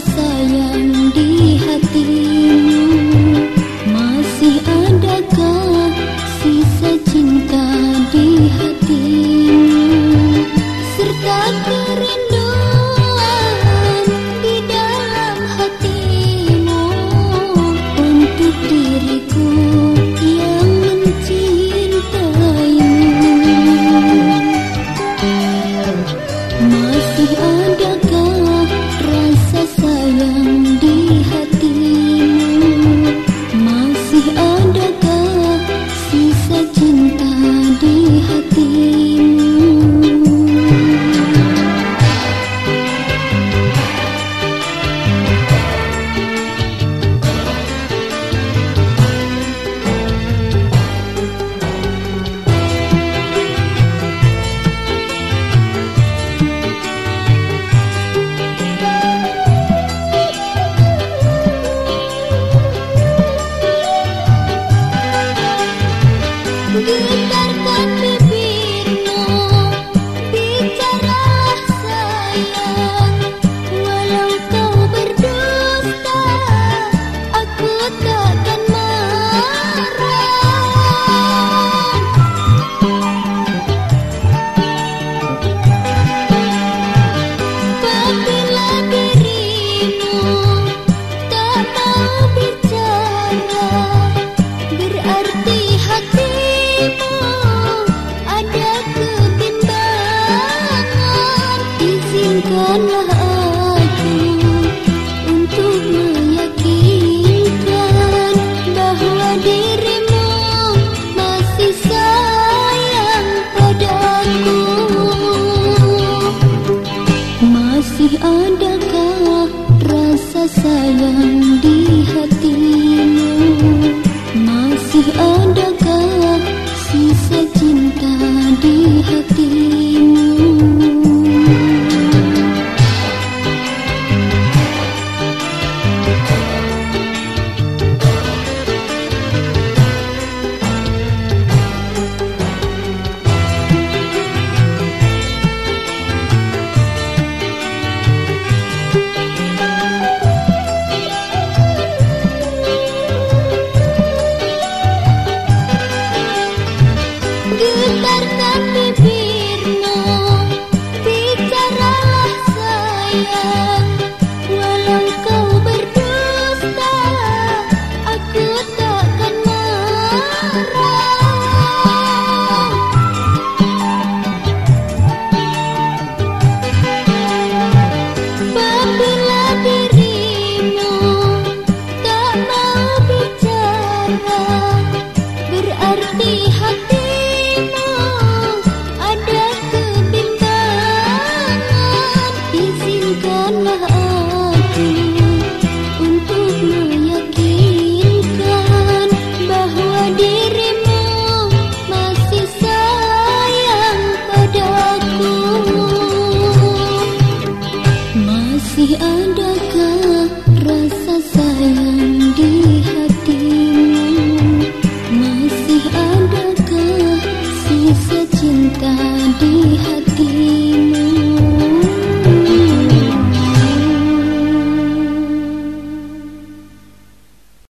sayang di hati. ở Masih adakah rasa sayang di hatimu? Masih ada again 遗憾